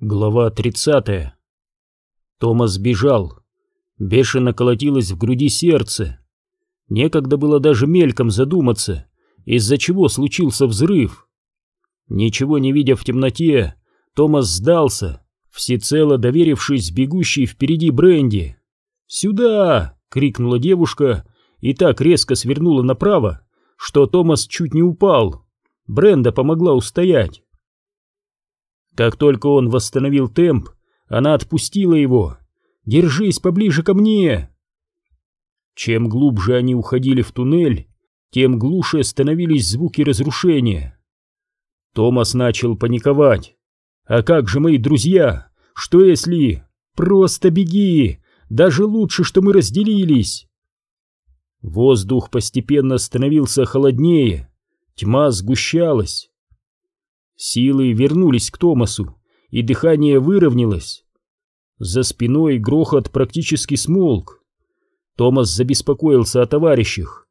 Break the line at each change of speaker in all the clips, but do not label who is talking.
Глава 30. Томас бежал. Бешено колотилось в груди сердце. Некогда было даже мельком задуматься, из-за чего случился взрыв. Ничего не видя в темноте, Томас сдался, всецело доверившись бегущей впереди Бренди. «Сюда!» — крикнула девушка и так резко свернула направо, что Томас чуть не упал. Бренда помогла устоять. Как только он восстановил темп, она отпустила его. «Держись поближе ко мне!» Чем глубже они уходили в туннель, тем глуше становились звуки разрушения. Томас начал паниковать. «А как же мои друзья? Что если...» «Просто беги! Даже лучше, что мы разделились!» Воздух постепенно становился холоднее, тьма сгущалась. Силы вернулись к Томасу, и дыхание выровнялось. За спиной грохот практически смолк. Томас забеспокоился о товарищах,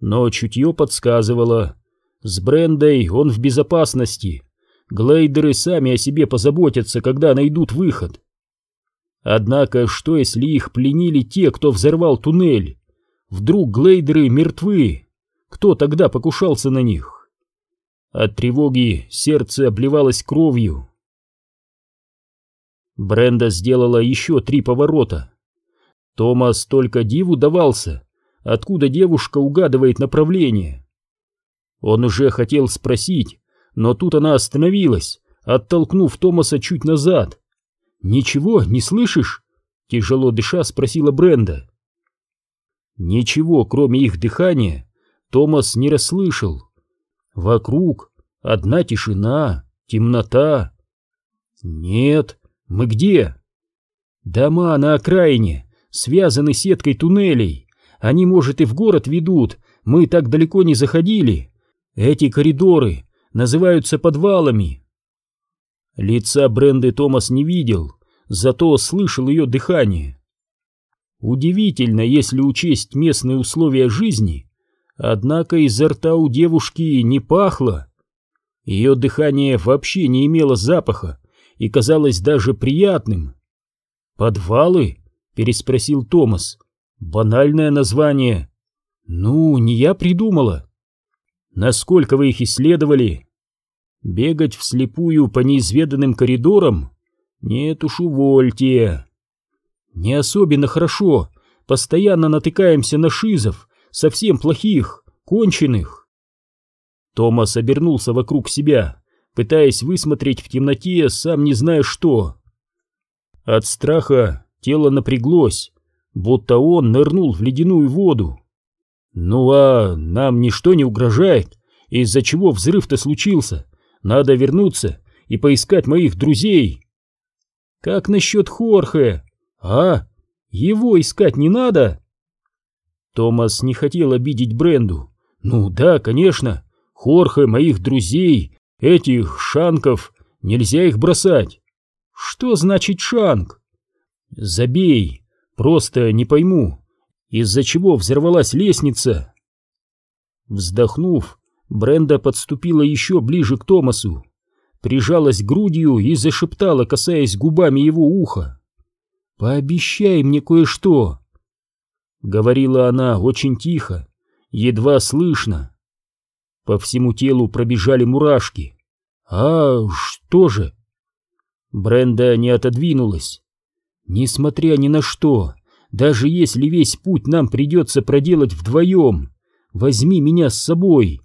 но чутье подсказывало. С Брендой он в безопасности. Глейдеры сами о себе позаботятся, когда найдут выход. Однако, что если их пленили те, кто взорвал туннель? Вдруг глейдеры мертвы? Кто тогда покушался на них? От тревоги сердце обливалось кровью. Бренда сделала еще три поворота. Томас только диву давался, откуда девушка угадывает направление. Он уже хотел спросить, но тут она остановилась, оттолкнув Томаса чуть назад. «Ничего, не слышишь?» — тяжело дыша спросила Бренда. Ничего, кроме их дыхания, Томас не расслышал. Вокруг одна тишина, темнота. Нет, мы где? Дома на окраине, связаны сеткой туннелей. Они, может, и в город ведут, мы так далеко не заходили. Эти коридоры называются подвалами. Лица Бренды Томас не видел, зато слышал ее дыхание. Удивительно, если учесть местные условия жизни, Однако изо рта у девушки не пахло. Ее дыхание вообще не имело запаха и казалось даже приятным. «Подвалы?» — переспросил Томас. «Банальное название». «Ну, не я придумала». «Насколько вы их исследовали?» «Бегать вслепую по неизведанным коридорам? Нет уж, увольте». «Не особенно хорошо. Постоянно натыкаемся на шизов, совсем плохих, конченых. Томас обернулся вокруг себя, пытаясь высмотреть в темноте, сам не зная что. От страха тело напряглось, будто он нырнул в ледяную воду. «Ну а нам ничто не угрожает, из-за чего взрыв-то случился. Надо вернуться и поискать моих друзей». «Как насчет Хорхе? А? Его искать не надо?» Томас не хотел обидеть Бренду. «Ну да, конечно, Хорхе, моих друзей, этих шанков, нельзя их бросать». «Что значит шанк?» «Забей, просто не пойму, из-за чего взорвалась лестница?» Вздохнув, Бренда подступила еще ближе к Томасу, прижалась грудью и зашептала, касаясь губами его уха. «Пообещай мне кое-что!» Говорила она очень тихо, едва слышно. По всему телу пробежали мурашки. «А что же?» Бренда не отодвинулась. «Несмотря ни на что, даже если весь путь нам придется проделать вдвоем, возьми меня с собой.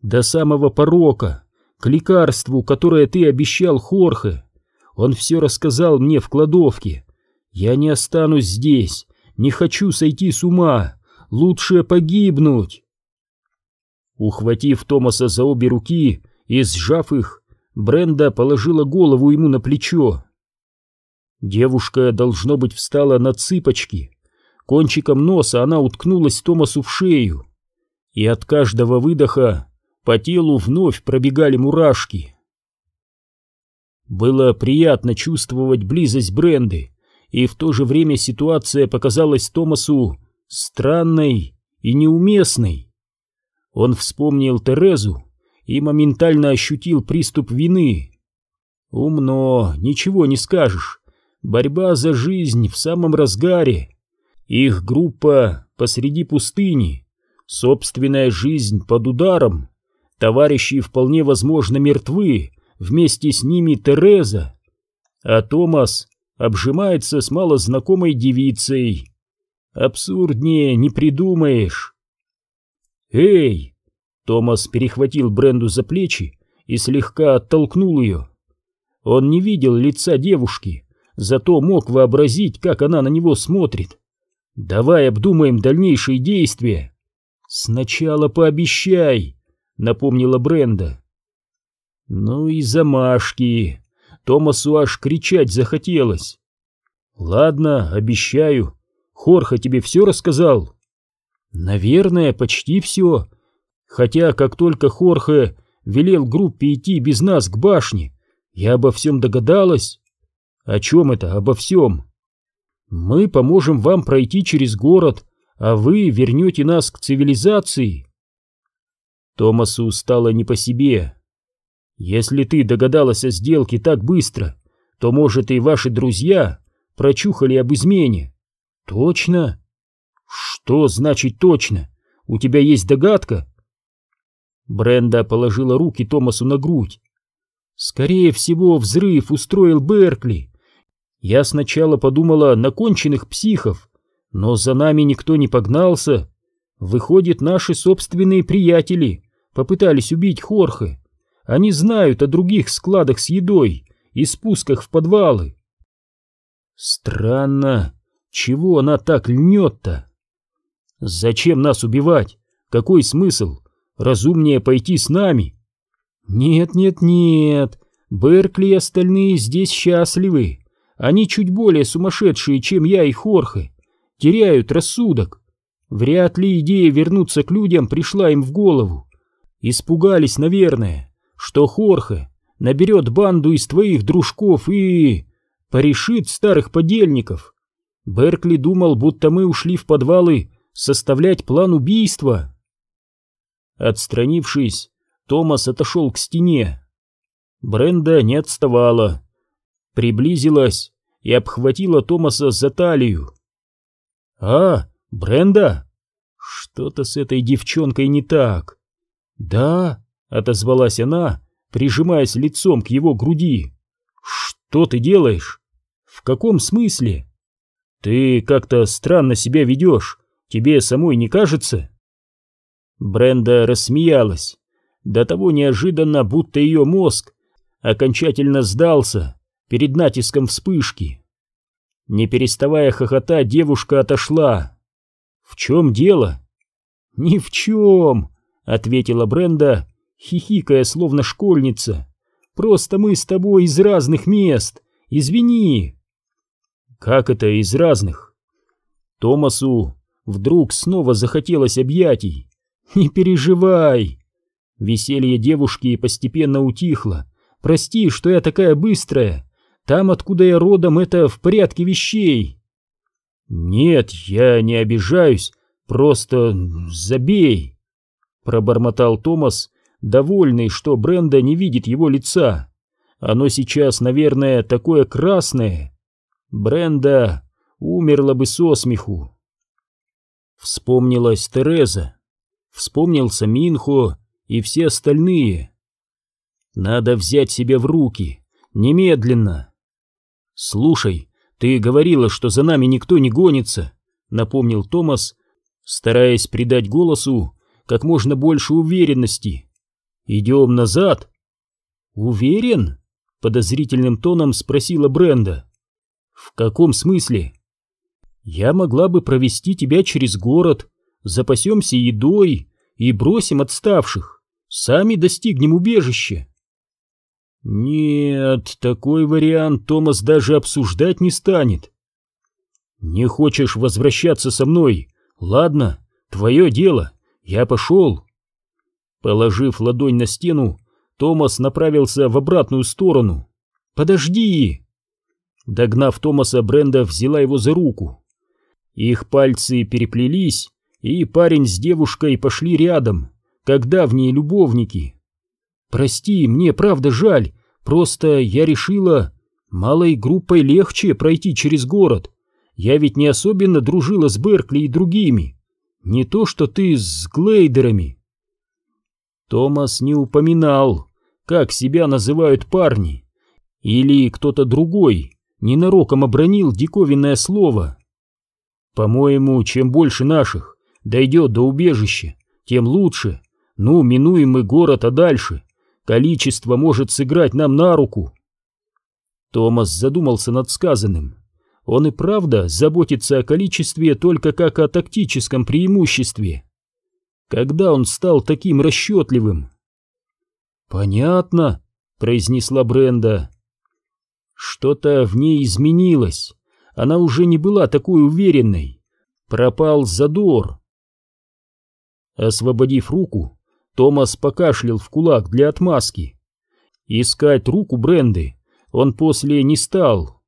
До самого порока, к лекарству, которое ты обещал Хорхе. Он все рассказал мне в кладовке. Я не останусь здесь, не хочу сойти с ума. Лучше погибнуть. Ухватив Томаса за обе руки и сжав их, Бренда положила голову ему на плечо. Девушка, должно быть, встала на цыпочки. Кончиком носа она уткнулась Томасу в шею. И от каждого выдоха по телу вновь пробегали мурашки. Было приятно чувствовать близость Бренды, и в то же время ситуация показалась Томасу странной и неуместной. Он вспомнил Терезу и моментально ощутил приступ вины. Умно, ничего не скажешь. Борьба за жизнь в самом разгаре. Их группа посреди пустыни. Собственная жизнь под ударом. Товарищи вполне возможно мертвы. Вместе с ними Тереза. А Томас обжимается с малознакомой девицей. Абсурднее не придумаешь. «Эй!» Томас перехватил Бренду за плечи и слегка оттолкнул ее. Он не видел лица девушки, зато мог вообразить, как она на него смотрит. «Давай обдумаем дальнейшие действия». «Сначала пообещай», — напомнила Бренда. Ну и замашки. Томасу аж кричать захотелось. «Ладно, обещаю. Хорха тебе все рассказал?» «Наверное, почти все. Хотя, как только Хорхе велел группе идти без нас к башне, я обо всем догадалась. О чем это обо всем? Мы поможем вам пройти через город, а вы вернете нас к цивилизации. Томасу стало не по себе. Если ты догадалась о сделке так быстро, то, может, и ваши друзья прочухали об измене. Точно? Что значит точно? У тебя есть догадка? Бренда положила руки Томасу на грудь. Скорее всего, взрыв устроил Беркли. Я сначала подумала на конченых психов, но за нами никто не погнался. Выходит, наши собственные приятели попытались убить Хорхе. Они знают о других складах с едой и спусках в подвалы. Странно, чего она так льнет-то? Зачем нас убивать? Какой смысл? Разумнее пойти с нами. «Нет, нет, нет, Беркли и остальные здесь счастливы. Они чуть более сумасшедшие, чем я и Хорхе. Теряют рассудок. Вряд ли идея вернуться к людям пришла им в голову. Испугались, наверное, что Хорхе наберет банду из твоих дружков и... порешит старых подельников. Беркли думал, будто мы ушли в подвалы составлять план убийства». Отстранившись, Томас отошел к стене. Бренда не отставала. Приблизилась и обхватила Томаса за талию. «А, Бренда? Что-то с этой девчонкой не так». «Да», — отозвалась она, прижимаясь лицом к его груди. «Что ты делаешь? В каком смысле? Ты как-то странно себя ведешь, тебе самой не кажется?» Бренда рассмеялась до того неожиданно, будто ее мозг окончательно сдался перед натиском вспышки. Не переставая хохотать, девушка отошла. «В чем дело?» «Ни в чем», — ответила Бренда, хихикая, словно школьница. «Просто мы с тобой из разных мест. Извини». «Как это из разных?» Томасу вдруг снова захотелось объятий. «Не переживай», Веселье девушки постепенно утихло. «Прости, что я такая быстрая. Там, откуда я родом, это в порядке вещей». «Нет, я не обижаюсь, просто забей», — пробормотал Томас, довольный, что Бренда не видит его лица. «Оно сейчас, наверное, такое красное. Бренда умерла бы со смеху». Вспомнилась Тереза, вспомнился Минхо, и все остальные. Надо взять себя в руки, немедленно. Слушай, ты говорила, что за нами никто не гонится, напомнил Томас, стараясь придать голосу как можно больше уверенности. Идем назад. Уверен? Подозрительным тоном спросила Бренда. В каком смысле? Я могла бы провести тебя через город, запасемся едой и бросим отставших. Сами достигнем убежища. Нет, такой вариант Томас даже обсуждать не станет. Не хочешь возвращаться со мной? Ладно, твое дело, я пошел. Положив ладонь на стену, Томас направился в обратную сторону. «Подожди!» Догнав Томаса, Бренда взяла его за руку. Их пальцы переплелись, и парень с девушкой пошли рядом как давние любовники. Прости, мне правда жаль, Просто я решила, малой группой легче пройти через город. Я ведь не особенно дружила с Беркли и другими. Не то, что ты с глейдерами. Томас не упоминал, как себя называют парни. Или кто-то другой ненароком обронил диковинное слово. По-моему, чем больше наших дойдет до убежища, тем лучше. Ну, минуем мы город, а дальше количество может сыграть нам на руку. Томас задумался над сказанным. Он и правда заботится о количестве только как о тактическом преимуществе. Когда он стал таким расчетливым? «Понятно», — произнесла Бренда. Что-то в ней изменилось. Она уже не была такой уверенной. Пропал задор. Освободив руку, Томас покашлял в кулак для отмазки. Искать руку Бренды он после не стал.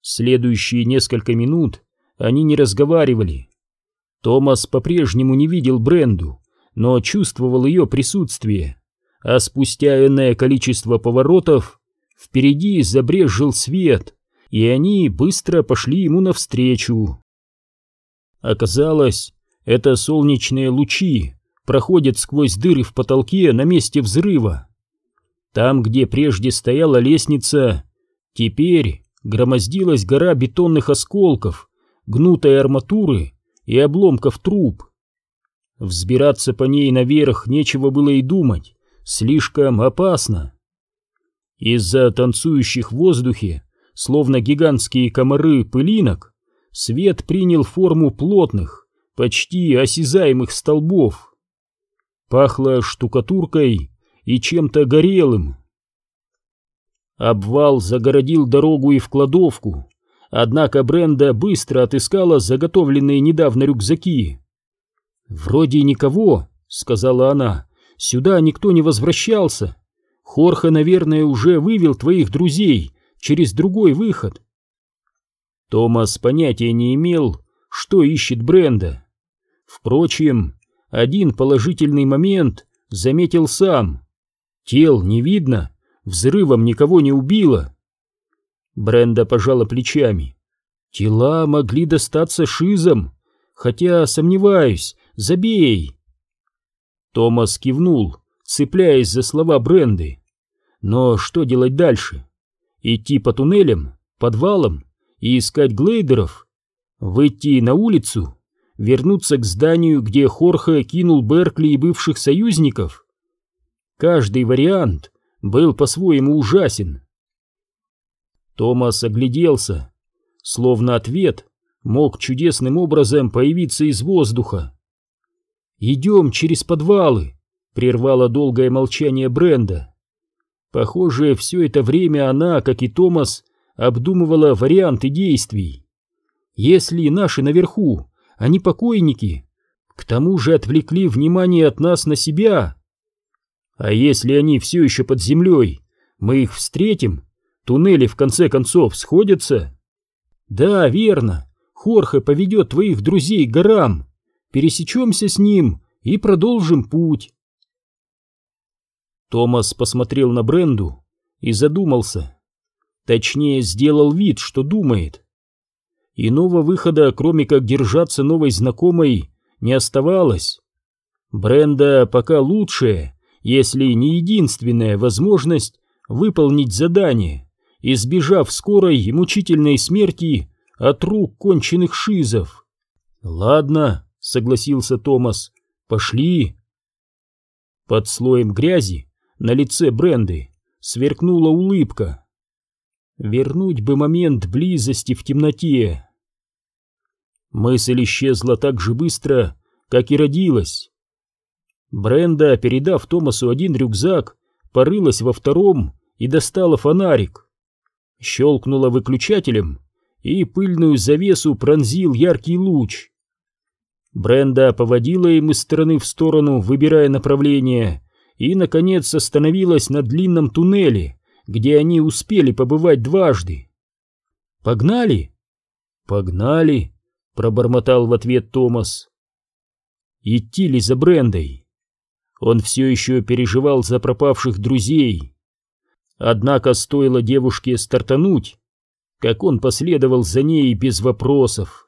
Следующие несколько минут они не разговаривали. Томас по-прежнему не видел Бренду, но чувствовал ее присутствие, а спустя иное количество поворотов впереди забрежил свет, и они быстро пошли ему навстречу. Оказалось, это солнечные лучи проходят сквозь дыры в потолке на месте взрыва. Там, где прежде стояла лестница, теперь громоздилась гора бетонных осколков, гнутой арматуры и обломков труб. Взбираться по ней наверх нечего было и думать, слишком опасно. Из-за танцующих в воздухе, словно гигантские комары пылинок, свет принял форму плотных, почти осязаемых столбов. Пахло штукатуркой и чем-то горелым. Обвал загородил дорогу и в кладовку, однако Бренда быстро отыскала заготовленные недавно рюкзаки. «Вроде никого», — сказала она, — «сюда никто не возвращался. Хорха, наверное, уже вывел твоих друзей через другой выход». Томас понятия не имел, что ищет Бренда. Впрочем, один положительный момент заметил сам. Тел не видно, взрывом никого не убило. Бренда пожала плечами. Тела могли достаться шизам, хотя, сомневаюсь, забей. Томас кивнул, цепляясь за слова Бренды. Но что делать дальше? Идти по туннелям, подвалам и искать глейдеров? Выйти на улицу? вернуться к зданию, где Хорхе кинул Беркли и бывших союзников. Каждый вариант был по-своему ужасен. Томас огляделся, словно ответ мог чудесным образом появиться из воздуха. «Идем через подвалы», — прервало долгое молчание Бренда. Похоже, все это время она, как и Томас, обдумывала варианты действий. Если наши наверху они покойники. К тому же отвлекли внимание от нас на себя. А если они все еще под землей, мы их встретим, туннели в конце концов сходятся? Да, верно, Хорхе поведет твоих друзей к горам, пересечемся с ним и продолжим путь. Томас посмотрел на Бренду и задумался. Точнее, сделал вид, что думает. Иного выхода, кроме как держаться новой знакомой, не оставалось. Бренда пока лучшая, если не единственная возможность выполнить задание, избежав скорой и мучительной смерти от рук конченых шизов. «Ладно», — согласился Томас, — «пошли». Под слоем грязи на лице Бренды сверкнула улыбка. Вернуть бы момент близости в темноте. Мысль исчезла так же быстро, как и родилась. Бренда, передав Томасу один рюкзак, порылась во втором и достала фонарик. Щелкнула выключателем, и пыльную завесу пронзил яркий луч. Бренда поводила им из стороны в сторону, выбирая направление, и, наконец, остановилась на длинном туннеле, где они успели побывать дважды. «Погнали?» «Погнали!» пробормотал в ответ Томас. Идти ли за Брендой? Он все еще переживал за пропавших друзей. Однако стоило девушке стартануть, как он последовал за ней без вопросов.